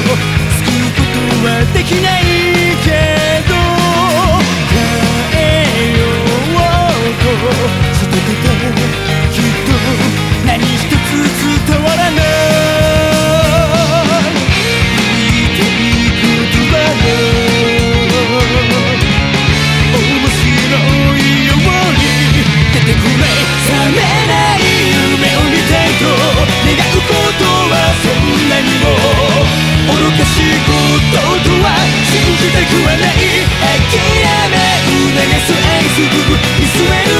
救うことはできない見据える